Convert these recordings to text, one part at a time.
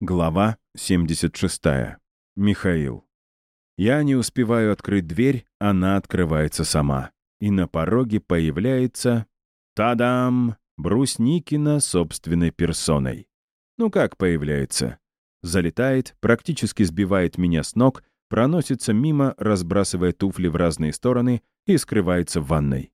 Глава 76. Михаил. Я не успеваю открыть дверь, она открывается сама. И на пороге появляется... Тадам! Брусникина собственной персоной. Ну как появляется? Залетает, практически сбивает меня с ног, проносится мимо, разбрасывая туфли в разные стороны и скрывается в ванной.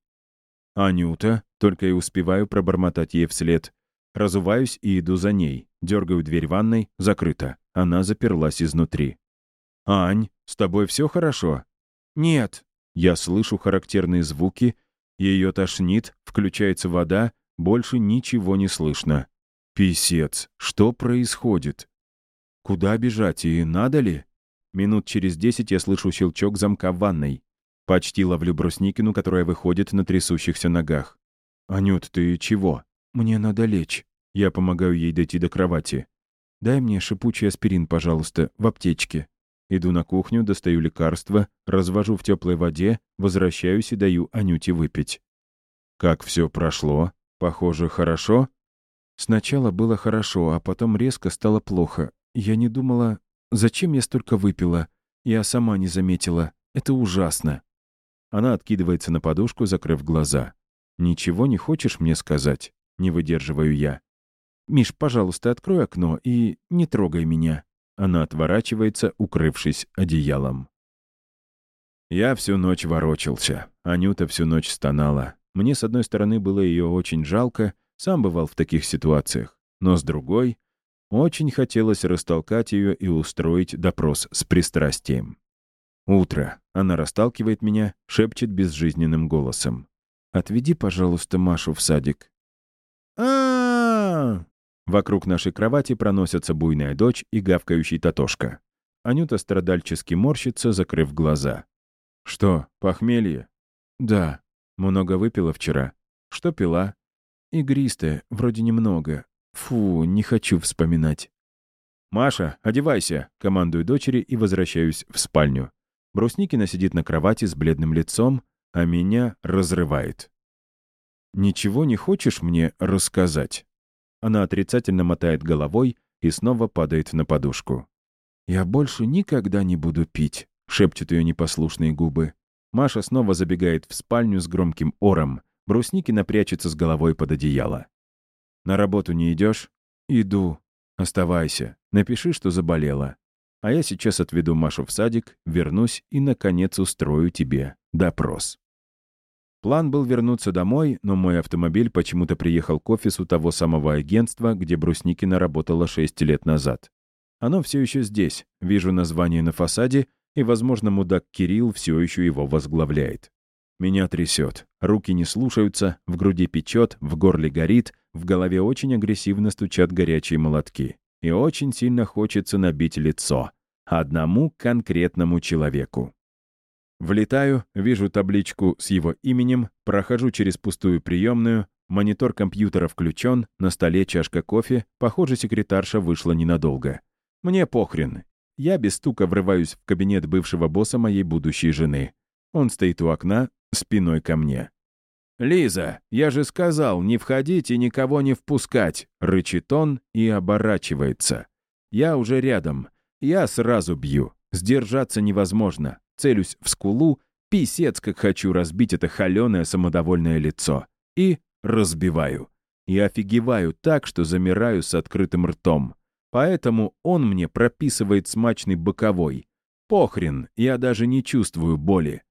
«Анюта», только и успеваю пробормотать ей вслед. Разуваюсь и иду за ней. Дергаю дверь ванной, закрыта. Она заперлась изнутри. «Ань, с тобой все хорошо?» «Нет». Я слышу характерные звуки, ее тошнит, включается вода, больше ничего не слышно. Писец, что происходит? Куда бежать и надо ли? Минут через десять я слышу щелчок замка в ванной. Почти ловлю Брусникину, которая выходит на трясущихся ногах. «Анют, ты чего?» «Мне надо лечь». Я помогаю ей дойти до кровати. «Дай мне шипучий аспирин, пожалуйста, в аптечке». Иду на кухню, достаю лекарство, развожу в теплой воде, возвращаюсь и даю Анюте выпить. Как все прошло? Похоже, хорошо? Сначала было хорошо, а потом резко стало плохо. Я не думала, зачем я столько выпила. Я сама не заметила. Это ужасно. Она откидывается на подушку, закрыв глаза. «Ничего не хочешь мне сказать?» Не выдерживаю я. «Миш, пожалуйста, открой окно и не трогай меня». Она отворачивается, укрывшись одеялом. Я всю ночь ворочался. Анюта всю ночь стонала. Мне, с одной стороны, было ее очень жалко, сам бывал в таких ситуациях. Но с другой, очень хотелось растолкать ее и устроить допрос с пристрастием. Утро. Она расталкивает меня, шепчет безжизненным голосом. «Отведи, пожалуйста, Машу в садик Вокруг нашей кровати проносятся буйная дочь и гавкающий Татошка. Анюта страдальчески морщится, закрыв глаза. «Что, похмелье?» «Да. Много выпила вчера. Что пила?» «Игристое, вроде немного. Фу, не хочу вспоминать». «Маша, одевайся!» — командую дочери и возвращаюсь в спальню. Брусникина сидит на кровати с бледным лицом, а меня разрывает. «Ничего не хочешь мне рассказать?» Она отрицательно мотает головой и снова падает на подушку. «Я больше никогда не буду пить», — шепчут ее непослушные губы. Маша снова забегает в спальню с громким ором. Брусникина прячется с головой под одеяло. «На работу не идешь?» «Иду. Оставайся. Напиши, что заболела. А я сейчас отведу Машу в садик, вернусь и, наконец, устрою тебе допрос». План был вернуться домой, но мой автомобиль почему-то приехал к офису того самого агентства, где Брусникина работала 6 лет назад. Оно все еще здесь, вижу название на фасаде, и, возможно, мудак Кирилл все еще его возглавляет. Меня трясет, руки не слушаются, в груди печет, в горле горит, в голове очень агрессивно стучат горячие молотки. И очень сильно хочется набить лицо. Одному конкретному человеку. Влетаю, вижу табличку с его именем, прохожу через пустую приемную, монитор компьютера включен, на столе чашка кофе, похоже, секретарша вышла ненадолго. Мне похрен. Я без стука врываюсь в кабинет бывшего босса моей будущей жены. Он стоит у окна, спиной ко мне. «Лиза, я же сказал, не входить и никого не впускать!» — рычит он и оборачивается. «Я уже рядом. Я сразу бью. Сдержаться невозможно целюсь в скулу, писец, как хочу разбить это холеное самодовольное лицо. И разбиваю. И офигеваю так, что замираю с открытым ртом. Поэтому он мне прописывает смачный боковой. Похрен, я даже не чувствую боли.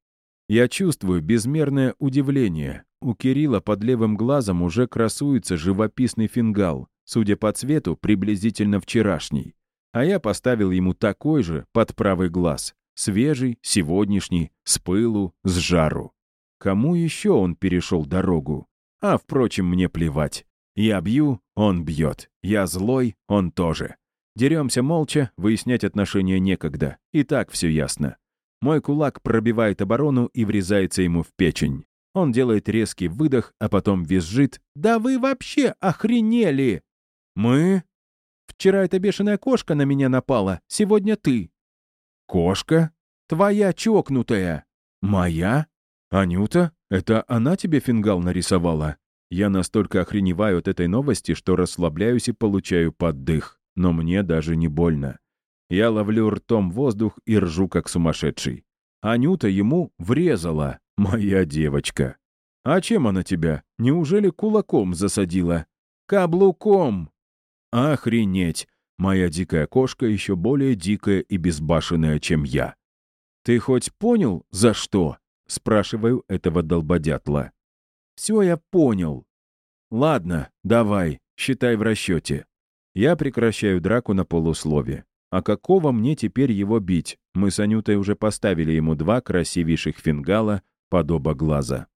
Я чувствую безмерное удивление. У Кирилла под левым глазом уже красуется живописный фингал, судя по цвету, приблизительно вчерашний. А я поставил ему такой же под правый глаз. Свежий, сегодняшний, с пылу, с жару. Кому еще он перешел дорогу? А, впрочем, мне плевать. Я бью, он бьет. Я злой, он тоже. Деремся молча, выяснять отношения некогда. И так все ясно. Мой кулак пробивает оборону и врезается ему в печень. Он делает резкий выдох, а потом визжит. «Да вы вообще охренели!» «Мы?» «Вчера эта бешеная кошка на меня напала, сегодня ты. «Кошка? Твоя чокнутая!» «Моя? Анюта? Это она тебе фингал нарисовала?» Я настолько охреневаю от этой новости, что расслабляюсь и получаю поддых. но мне даже не больно. Я ловлю ртом воздух и ржу, как сумасшедший. Анюта ему врезала, моя девочка. А чем она тебя? Неужели кулаком засадила? Каблуком! Охренеть! Моя дикая кошка еще более дикая и безбашенная, чем я. Ты хоть понял, за что? Спрашиваю этого долбодятла. Все я понял. Ладно, давай, считай в расчете. Я прекращаю драку на полуслове. А какого мне теперь его бить? Мы с Анютой уже поставили ему два красивейших фингала под оба глаза.